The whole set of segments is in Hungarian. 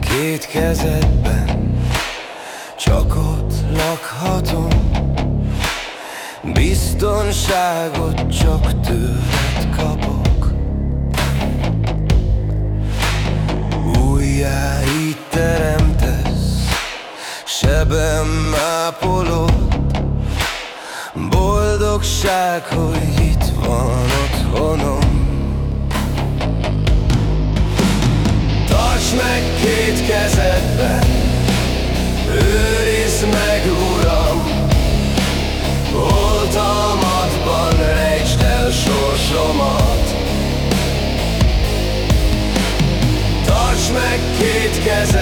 két kezedben Csak ott lakhatom. Biztonságot csak tőled kapok. Újjá így teremtesz Sebem ápolod. Boldogság, hogy itt van otthonom Tarts meg két kezedben. Őrizd meg, Uram Oltalmatban rejtsd el sorsomat. Tarts meg két kezedben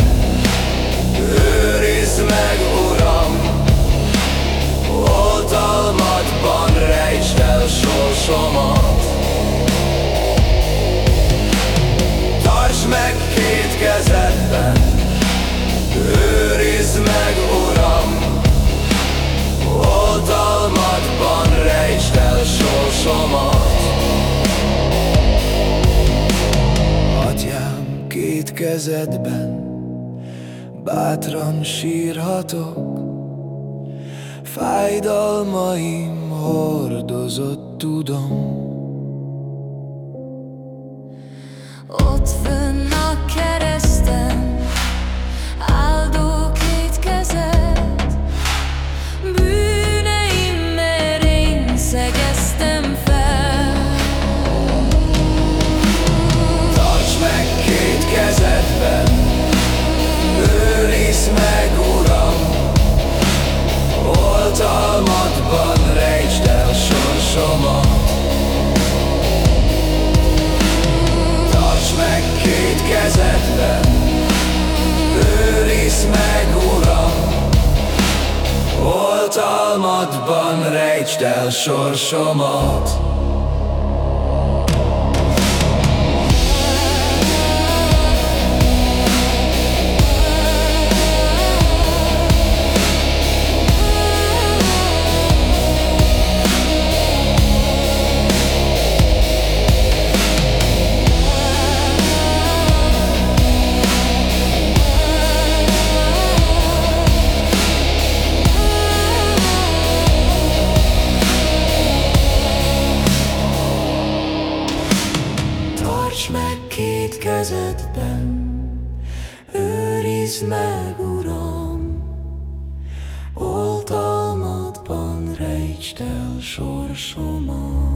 két kezedben Bátran sírhatok. Fájdalmaim hordozott tudom. Ott fönn Rejtsd el sorsomat két kezedben, őrizd meg, Uram, oltalmadban rejtsd el sorsomat.